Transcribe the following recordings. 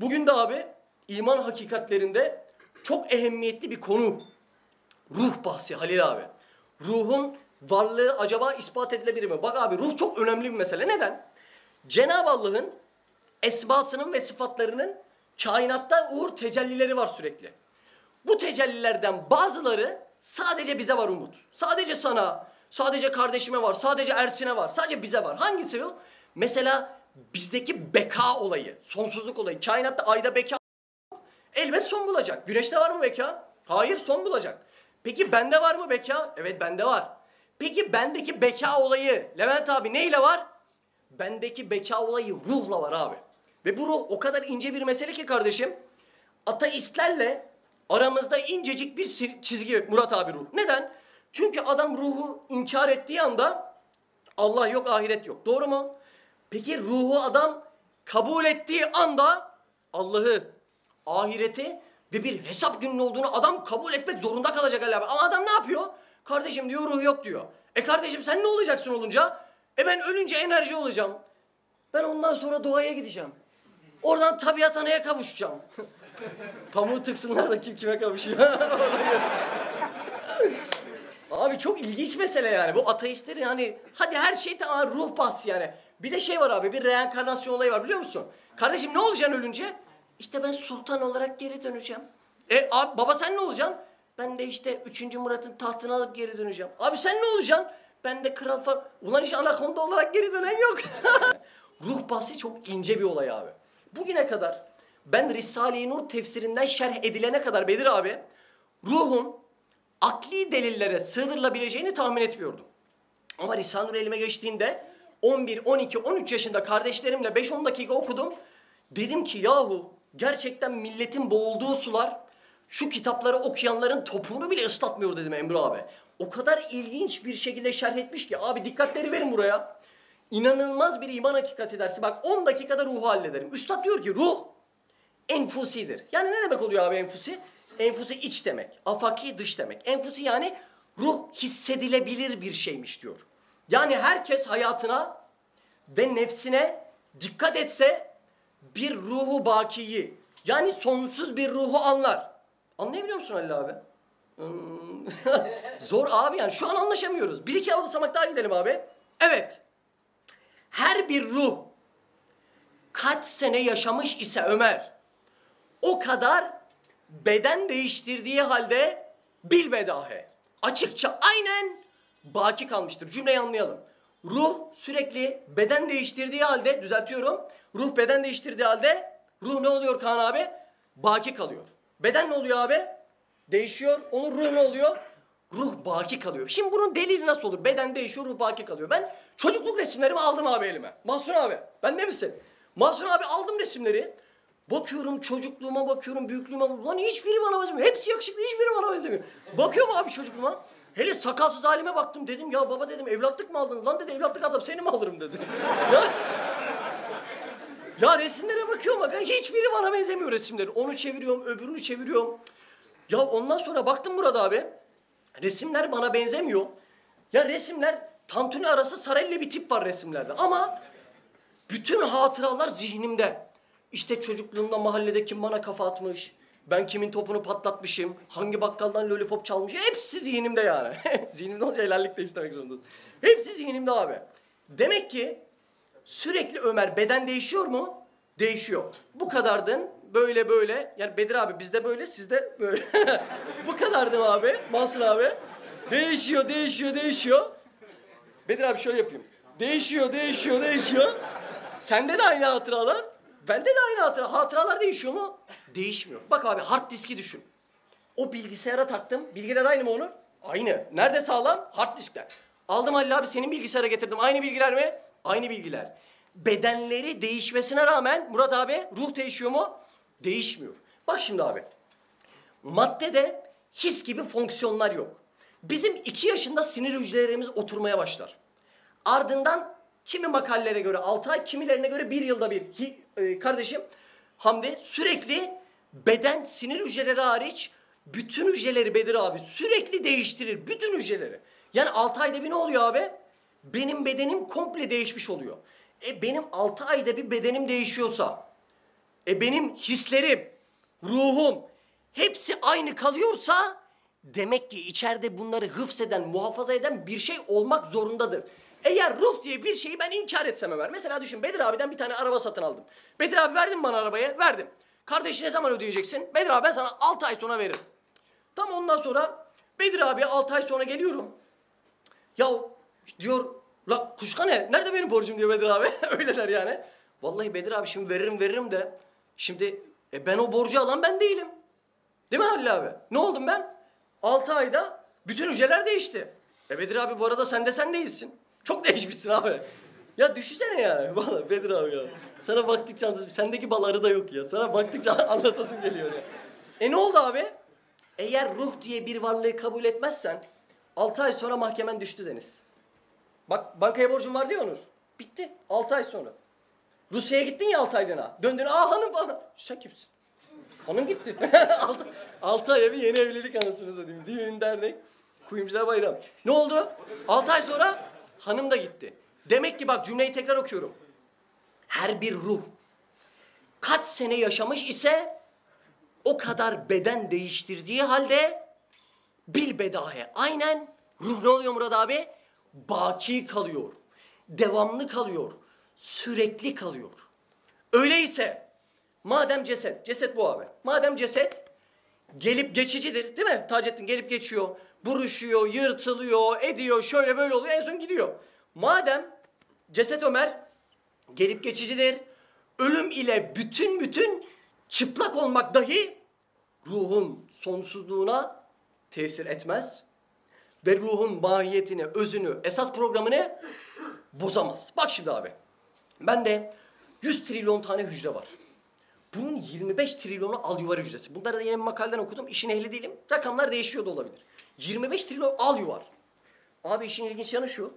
Bugün de abi iman hakikatlerinde çok ehemmiyetli bir konu. Ruh bahsi Halil abi. Ruhun varlığı acaba ispat edilebilir mi? Bak abi ruh çok önemli bir mesele. Neden? Cenab-ı Allah'ın esmasının ve sıfatlarının kainatta uğur tecellileri var sürekli. Bu tecellilerden bazıları sadece bize var Umut. Sadece sana, sadece kardeşime var, sadece Ersin'e var, sadece bize var. Hangisi o? Mesela bizdeki beka olayı, sonsuzluk olayı. Kainatta ayda beka elbet son bulacak. Güneşte var mı beka? Hayır son bulacak. Peki bende var mı beka? Evet bende var. Peki bendeki beka olayı Levent abi neyle var? Bendeki beka olayı ruhla var abi. Ve bu ruh o kadar ince bir mesele ki kardeşim. Ateistlerle aramızda incecik bir çizgi Murat abi ruh. Neden? Çünkü adam ruhu inkar ettiği anda Allah yok ahiret yok. Doğru mu? Peki ruhu adam kabul ettiği anda Allah'ı, ahireti ve bir hesap günün olduğunu adam kabul etmek zorunda kalacak Ali abi. Ama adam ne yapıyor? Kardeşim diyor ruh yok diyor. E kardeşim sen ne olacaksın olunca? E ben ölünce enerji olacağım. Ben ondan sonra doğaya gideceğim. Oradan tabiat anaya kavuşacağım. Pamuğu tıksınlar da kim kime kavuşuyor. abi çok ilginç mesele yani. Bu ateistlerin hani hadi her şey tamam ruh bahsi yani. Bir de şey var abi bir reenkarnasyon olayı var biliyor musun? Kardeşim ne olacaksın ölünce? İşte ben sultan olarak geri döneceğim. E abi baba sen ne olacaksın? Ben de işte 3. Murat'ın tahtını alıp geri döneceğim. Abi sen ne olacaksın? Ben de kral falan. Ulan hiç anakonda olarak geri dönen yok. Ruh bahsi çok ince bir olay abi. Bugüne kadar ben Risale-i Nur tefsirinden şerh edilene kadar Bedir abi ruhun akli delillere sığdırılabileceğini tahmin etmiyordum. Ama Risale-i Nur elime geçtiğinde 11, 12, 13 yaşında kardeşlerimle 5-10 dakika okudum. Dedim ki yahu gerçekten milletin boğulduğu sular şu kitapları okuyanların topuğunu bile ıslatmıyor dedim Emre abi. O kadar ilginç bir şekilde şerh etmiş ki abi dikkatleri verin buraya. İnanılmaz bir iman hakikati dersi. Bak 10 dakikada ruhu hallederim. Üstad diyor ki ruh enfusidir. Yani ne demek oluyor abi enfusi? Enfusi iç demek. Afaki dış demek. Enfusi yani ruh hissedilebilir bir şeymiş diyor. Yani herkes hayatına ve nefsine dikkat etse bir ruhu bakiyi yani sonsuz bir ruhu anlar. Anlayabiliyor musun Halil abi? Hmm. Zor abi yani şu an anlaşamıyoruz. Bir iki basamak daha gidelim abi. Evet. Her bir ruh kaç sene yaşamış ise Ömer o kadar beden değiştirdiği halde bilbedahe. Açıkça aynen baki kalmıştır. Cümleyi anlayalım. Ruh sürekli beden değiştirdiği halde düzeltiyorum. Ruh beden değiştirdiği halde ruh ne oluyor Kaan abi? Baki kalıyor. Beden ne oluyor abi? Değişiyor. Onun ruh ne oluyor? Ruh baki kalıyor. Şimdi bunun delili nasıl olur? Beden değişiyor, ruh baki kalıyor. Ben çocukluk resimlerimi aldım abi elime. Mahsun abi, ben ne misin? Mahsun abi aldım resimleri. Bakıyorum çocukluğuma bakıyorum, büyüklüğüme Lan hiçbiri bana benzemiyor. Hepsi yakışıklı, hiçbiri bana benzemiyor. Bakıyorum abi çocukluğuma. Hele sakalsız halime baktım dedim ya baba dedim evlatlık mı aldın? Lan dedi evlatlık alsam seni mi alırım dedi. ya, ya resimlere bakıyorum bak hiçbiri bana benzemiyor resimleri. Onu çeviriyorum öbürünü çeviriyorum. Ya ondan sonra baktım burada abi. Resimler bana benzemiyor. Ya resimler tantuni arası sarayla bir tip var resimlerde ama bütün hatıralar zihnimde. İşte çocukluğumda mahallede kim bana kafa atmış, ben kimin topunu patlatmışım, hangi bakkaldan lollipop çalmış, hepsi zihnimde yani. zihnimde olunca helallik de istemek zorundasın. Hepsi zihnimde abi. Demek ki sürekli Ömer beden değişiyor mu? Değişiyor. Bu kadardın, böyle böyle. Yani Bedir abi bizde böyle, sizde böyle. Bu kadardım abi, Mansur abi. Değişiyor, değişiyor, değişiyor. Bedir abi şöyle yapayım. Değişiyor, değişiyor, değişiyor. Sende de aynı hatıralar. Bende de aynı hatıra. Hatıralar değişiyor mu? Değişmiyor. Bak abi hard diski düşün. O bilgisayara taktım. Bilgiler aynı mı Onur? Aynı. Nerede sağlam? Hard diskler. Aldım Halil abi senin bilgisayara getirdim. Aynı bilgiler mi? Aynı bilgiler. Bedenleri değişmesine rağmen Murat abi ruh değişiyor mu? Değişmiyor. Bak şimdi abi. Maddede his gibi fonksiyonlar yok. Bizim iki yaşında sinir hücrelerimiz oturmaya başlar. Ardından kimi makalelere göre 6 ay, kimilerine göre bir yılda bir. Hi, e, kardeşim Hamdi sürekli beden sinir hücreleri hariç bütün hücreleri Bedir abi sürekli değiştirir. Bütün hücreleri. Yani 6 ayda bir ne oluyor abi? Benim bedenim komple değişmiş oluyor. E benim 6 ayda bir bedenim değişiyorsa E benim hislerim, ruhum hepsi aynı kalıyorsa demek ki içeride bunları hıfzeden, muhafaza eden bir şey olmak zorundadır. Eğer ruh diye bir şeyi ben inkar etsem Ömer. Mesela düşün Bedir abiden bir tane araba satın aldım. Bedir abi verdin bana arabayı? Verdim. Kardeşi ne zaman ödeyeceksin? Bedir abi ben sana 6 ay sonra veririm. Tam ondan sonra Bedir abi 6 ay sonra geliyorum. Ya diyor la kuşka ne? Nerede benim borcum diyor Bedir abi. Öyleler yani. Vallahi Bedir abi şimdi veririm veririm de şimdi e, ben o borcu alan ben değilim. Değil mi Halil abi? Ne oldum ben? 6 ayda bütün hücreler değişti. E Bedir abi bu arada sen de sen değilsin. Çok değişmişsin abi. Ya düşünsene yani. Valla Bedir abi ya. Sana baktıkça. Sendeki bal arı da yok ya. Sana baktıkça anlatasım geliyor ya. E ne oldu abi? Eğer ruh diye bir varlığı kabul etmezsen 6 ay sonra mahkemen düştü Deniz. Bak bankaya borcun var diyor Onur. Bitti. 6 ay sonra. Rusya'ya gittin ya 6 aylığına. Döndün aa hanım falan. Sen kimsin? Hanım gitti. 6, 6 ay bir yeni evlilik anasını satayım. Düğün, dernek, kuyumcular bayram. Ne oldu? 6 ay sonra hanım da gitti. Demek ki bak cümleyi tekrar okuyorum. Her bir ruh kaç sene yaşamış ise o kadar beden değiştirdiği halde bil bedahe aynen ruh ne oluyor Murat abi? Baki kalıyor. Devamlı kalıyor. Sürekli kalıyor. Öyleyse madem ceset, ceset bu abi. Madem ceset gelip geçicidir değil mi? Taceddin gelip geçiyor, buruşuyor, yırtılıyor, ediyor, şöyle böyle oluyor en son gidiyor. Madem ceset Ömer gelip geçicidir, ölüm ile bütün bütün çıplak olmak dahi ruhun sonsuzluğuna tesir etmez ve ruhun mahiyetini, özünü, esas programını bozamaz. Bak şimdi abi. Ben de 100 trilyon tane hücre var. Bunun 25 trilyonu al yuvar hücresi. Bunları da yine makaleden okudum. İşin ehli değilim. Rakamlar değişiyor da olabilir. 25 trilyon al yuvar. Abi işin ilginç yanı şu.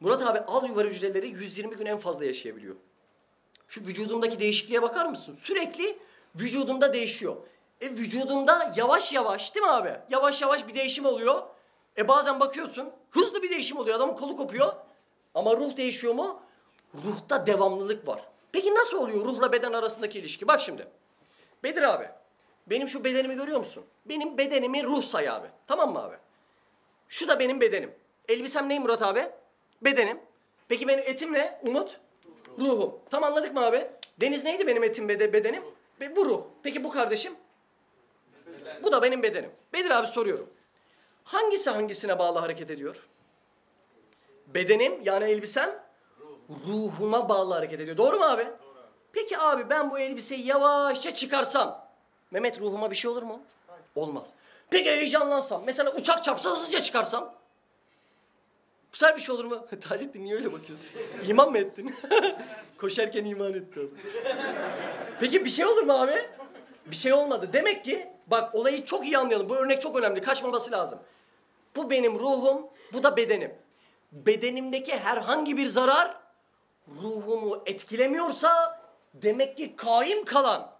Murat abi al yuvar hücreleri 120 gün en fazla yaşayabiliyor. Şu vücudumdaki değişikliğe bakar mısın? Sürekli vücudumda değişiyor. E vücudumda yavaş yavaş değil mi abi? Yavaş yavaş bir değişim oluyor. E bazen bakıyorsun hızlı bir değişim oluyor. Adamın kolu kopuyor. Ama ruh değişiyor mu? Ruhta devamlılık var. Peki nasıl oluyor ruhla beden arasındaki ilişki? Bak şimdi. Bedir abi. Benim şu bedenimi görüyor musun? Benim bedenimi ruh say abi. Tamam mı abi? Şu da benim bedenim. Elbisem ne Murat abi? Bedenim. Peki benim etim ne? Umut? Ruhum. Tam anladık mı abi? Deniz neydi benim etim bede bedenim? Be- bu ruh. Peki bu kardeşim? Bu da benim bedenim. Bedir abi soruyorum. Hangisi hangisine bağlı hareket ediyor? Bedenim yani elbisem ruhuma bağlı hareket ediyor. Doğru mu abi? Peki abi ben bu elbiseyi yavaşça çıkarsam Mehmet ruhuma bir şey olur mu? Olmaz. Peki heyecanlansam mesela uçak çarpsa hızlıca çıkarsam bu sefer bir şey olur mu? Taceddin niye öyle bakıyorsun? İman mı ettin? Koşarken iman etti. Peki bir şey olur mu abi? Bir şey olmadı. Demek ki bak olayı çok iyi anlayalım. Bu örnek çok önemli. Kaçmaması lazım. Bu benim ruhum, bu da bedenim. Bedenimdeki herhangi bir zarar ruhumu etkilemiyorsa demek ki kaim kalan,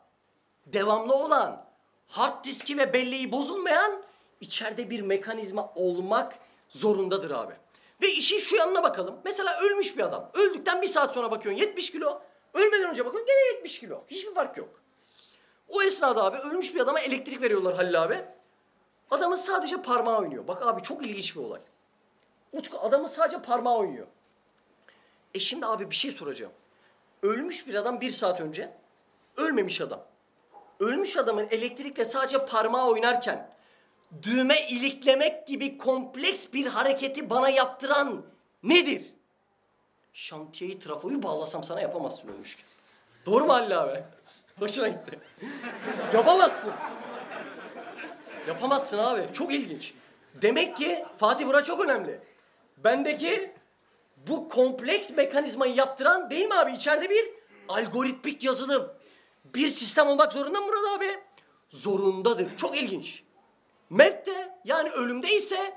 devamlı olan, hard diski ve belleği bozulmayan içeride bir mekanizma olmak zorundadır abi. Ve işin şu yanına bakalım. Mesela ölmüş bir adam. Öldükten bir saat sonra bakıyorsun 70 kilo. Ölmeden önce bakıyorsun gene 70 kilo. Hiçbir fark yok. O esnada abi ölmüş bir adama elektrik veriyorlar Halil abi. Adamın sadece parmağı oynuyor. Bak abi çok ilginç bir olay. Utku adamın sadece parmağı oynuyor. E şimdi abi bir şey soracağım. Ölmüş bir adam bir saat önce, ölmemiş adam. Ölmüş adamın elektrikle sadece parmağı oynarken düğme iliklemek gibi kompleks bir hareketi bana yaptıran nedir? Şantiyeyi trafoyu bağlasam sana yapamazsın ölmüşken. Doğru mu Halil abi? Hoşuna gitti. Yapamazsın. Yapamazsın abi. Çok ilginç. Demek ki Fatih bura çok önemli. Bendeki bu kompleks mekanizmayı yaptıran değil mi abi? İçeride bir algoritmik yazılım. Bir sistem olmak zorunda mı Murat abi? Zorundadır. Çok ilginç. Mevte yani ölümde ise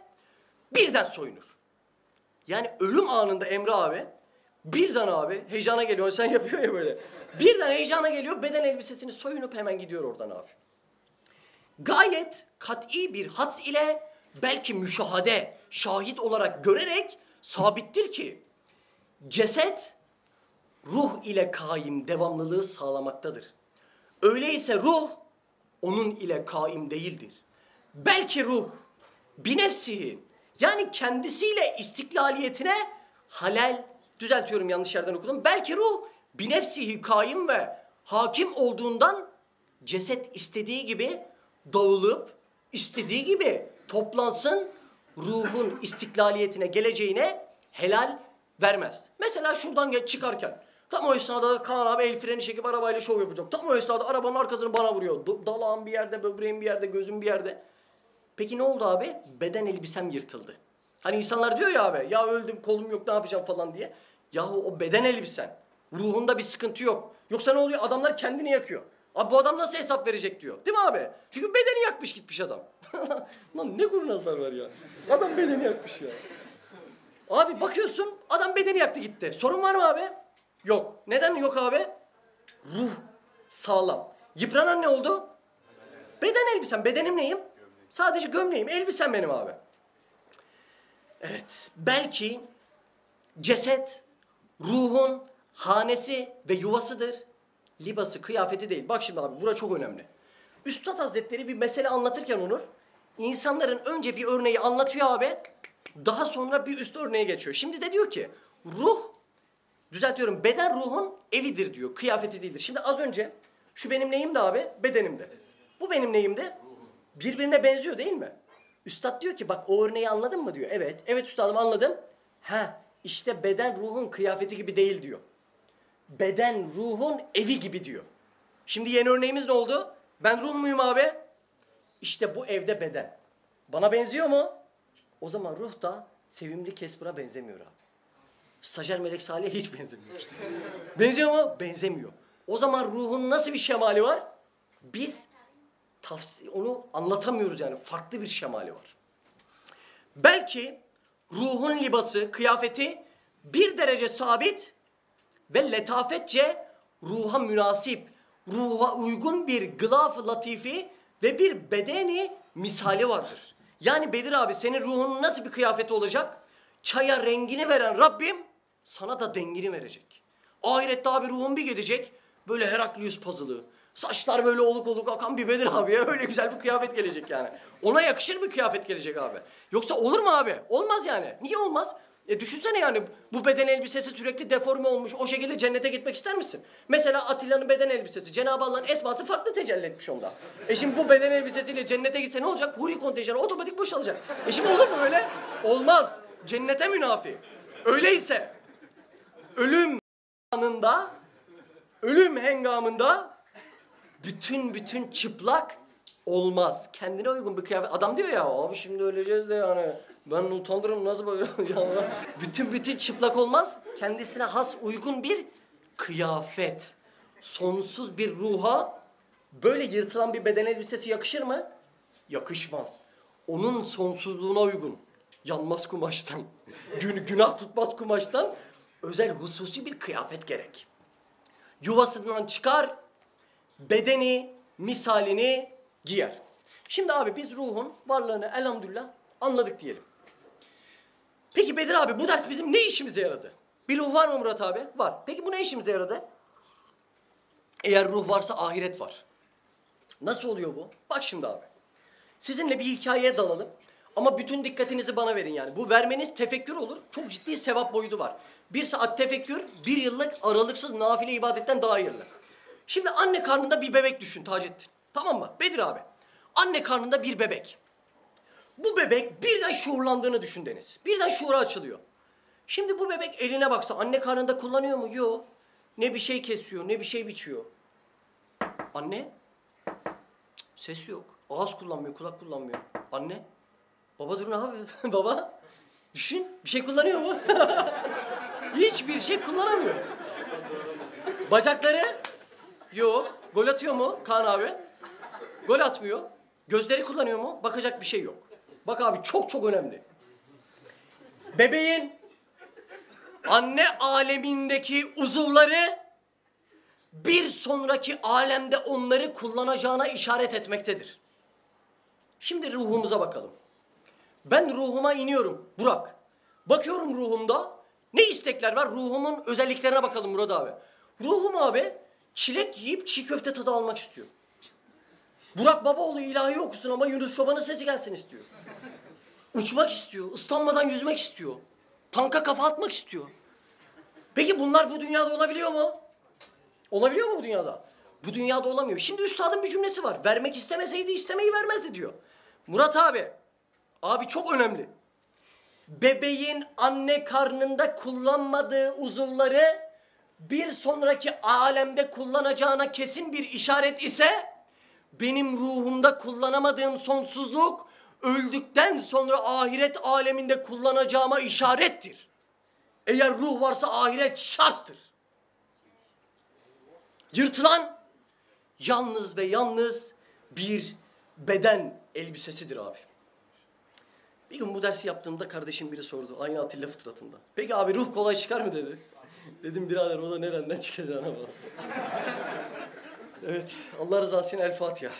birden soyunur. Yani ölüm anında Emre abi birden abi heyecana geliyor. Sen yapıyor ya böyle. Birden heyecana geliyor beden elbisesini soyunup hemen gidiyor oradan abi. Gayet kat'i bir has ile belki müşahade, şahit olarak görerek sabittir ki ceset ruh ile kaim devamlılığı sağlamaktadır. Öyleyse ruh onun ile kaim değildir. Belki ruh binefsihi yani kendisiyle istiklaliyetine halal düzeltiyorum yanlış yerden okudum. Belki ruh binefsihi kaim ve hakim olduğundan ceset istediği gibi dağılıp istediği gibi toplansın ruhun istiklaliyetine geleceğine helal vermez. Mesela şuradan çıkarken tam o esnada Kaan abi el freni çekip arabayla şov yapacak. Tam o esnada arabanın arkasını bana vuruyor. Dalağım bir yerde, böbreğim bir yerde, gözüm bir yerde. Peki ne oldu abi? Beden elbisem yırtıldı. Hani insanlar diyor ya abi ya öldüm kolum yok ne yapacağım falan diye. Yahu o beden elbisen. Ruhunda bir sıkıntı yok. Yoksa ne oluyor? Adamlar kendini yakıyor. Abi bu adam nasıl hesap verecek diyor. Değil mi abi? Çünkü bedeni yakmış gitmiş adam. Lan ne kurnazlar var ya. Adam bedeni yakmış ya. Abi bakıyorsun adam bedeni yaktı gitti. Sorun var mı abi? Yok. Neden yok abi? Ruh sağlam. Yıpranan ne oldu? Beden elbisem. Bedenim neyim? Sadece gömleğim. Elbisem benim abi. Evet. Belki ceset ruhun hanesi ve yuvasıdır. Libası, kıyafeti değil. Bak şimdi abi bura çok önemli. Üstad Hazretleri bir mesele anlatırken Onur, insanların önce bir örneği anlatıyor abi. Daha sonra bir üst örneğe geçiyor. Şimdi de diyor ki ruh, düzeltiyorum beden ruhun evidir diyor. Kıyafeti değildir. Şimdi az önce şu benim neyimdi abi? Bedenimde. Bu benim neyimdi? Birbirine benziyor değil mi? Üstad diyor ki bak o örneği anladın mı diyor. Evet. Evet üstadım anladım. Ha işte beden ruhun kıyafeti gibi değil diyor. Beden ruhun evi gibi diyor. Şimdi yeni örneğimiz ne oldu? Ben ruh muyum abi? İşte bu evde beden. Bana benziyor mu? O zaman ruh da sevimli Kesper'a benzemiyor abi. Stajyer Melek Salih'e hiç benzemiyor. Benziyor mu? Benzemiyor. O zaman ruhun nasıl bir şemali var? Biz onu anlatamıyoruz yani. Farklı bir şemali var. Belki ruhun libası, kıyafeti bir derece sabit ve letafetçe ruha münasip, ruha uygun bir gılaf latifi ve bir bedeni misali vardır. Yani Bedir abi senin ruhunun nasıl bir kıyafeti olacak? Çaya rengini veren Rabbim sana da dengini verecek. Ahirette abi ruhun bir gidecek böyle Heraklius puzzle'ı. Saçlar böyle oluk oluk akan bir Bedir abi ya. Öyle güzel bir kıyafet gelecek yani. Ona yakışır bir kıyafet gelecek abi. Yoksa olur mu abi? Olmaz yani. Niye olmaz? E düşünsene yani bu beden elbisesi sürekli deforme olmuş. O şekilde cennete gitmek ister misin? Mesela Atilla'nın beden elbisesi. Cenab-ı Allah'ın esması farklı tecelli etmiş onda. E şimdi bu beden elbisesiyle cennete gitse ne olacak? Huri kontenjanı otomatik boşalacak. E şimdi olur mu öyle? Olmaz. Cennete münafi. Öyleyse ölüm anında, ölüm hengamında bütün bütün çıplak olmaz. Kendine uygun bir kıyafet. Adam diyor ya abi şimdi öleceğiz de yani ben utanırım nasıl böyle olacağım. bütün bütün çıplak olmaz. Kendisine has uygun bir kıyafet. Sonsuz bir ruha böyle yırtılan bir beden elbisesi yakışır mı? Yakışmaz. Onun sonsuzluğuna uygun. Yanmaz kumaştan, gün, günah tutmaz kumaştan özel hususi bir kıyafet gerek. Yuvasından çıkar, bedeni, misalini giyer. Şimdi abi biz ruhun varlığını elhamdülillah anladık diyelim. Peki Bedir abi bu ders bizim ne işimize yaradı? Bir ruh var mı Murat abi? Var. Peki bu ne işimize yaradı? Eğer ruh varsa ahiret var. Nasıl oluyor bu? Bak şimdi abi. Sizinle bir hikayeye dalalım. Ama bütün dikkatinizi bana verin yani. Bu vermeniz tefekkür olur. Çok ciddi sevap boyutu var. Bir saat tefekkür, bir yıllık aralıksız nafile ibadetten daha hayırlı. Şimdi anne karnında bir bebek düşün Taceddin. Tamam mı? Bedir abi. Anne karnında bir bebek. Bu bebek birden şuurlandığını düşün Deniz. Birden şuura açılıyor. Şimdi bu bebek eline baksa anne karnında kullanıyor mu? Yok. Ne bir şey kesiyor, ne bir şey biçiyor. Anne? Ses yok. Ağız kullanmıyor, kulak kullanmıyor. Anne? Baba dur ne yapıyor? Baba? Düşün. Bir şey kullanıyor mu? Hiçbir şey kullanamıyor. Bacakları? Yok. Gol atıyor mu Kaan abi? Gol atmıyor. Gözleri kullanıyor mu? Bakacak bir şey yok. Bak abi çok çok önemli. Bebeğin anne alemindeki uzuvları bir sonraki alemde onları kullanacağına işaret etmektedir. Şimdi ruhumuza bakalım. Ben ruhuma iniyorum Burak. Bakıyorum ruhumda ne istekler var ruhumun özelliklerine bakalım Murat abi. Ruhum abi çilek yiyip çiğ köfte tadı almak istiyor. Burak Babaoğlu ilahi okusun ama Yunus Çoban'ın sesi gelsin istiyor. Uçmak istiyor, ıslanmadan yüzmek istiyor. Tanka kafa atmak istiyor. Peki bunlar bu dünyada olabiliyor mu? Olabiliyor mu bu dünyada? Bu dünyada olamıyor. Şimdi üstadın bir cümlesi var. Vermek istemeseydi istemeyi vermezdi diyor. Murat abi, abi çok önemli. Bebeğin anne karnında kullanmadığı uzuvları bir sonraki alemde kullanacağına kesin bir işaret ise benim ruhumda kullanamadığım sonsuzluk öldükten sonra ahiret aleminde kullanacağıma işarettir. Eğer ruh varsa ahiret şarttır. Yırtılan yalnız ve yalnız bir beden elbisesidir abi. Bir gün bu dersi yaptığımda kardeşim biri sordu. Aynı Atilla fıtratında. Peki abi ruh kolay çıkar mı dedi. Dedim birader o da nereden çıkacağına bak. evet Allah rızası için El Fatiha.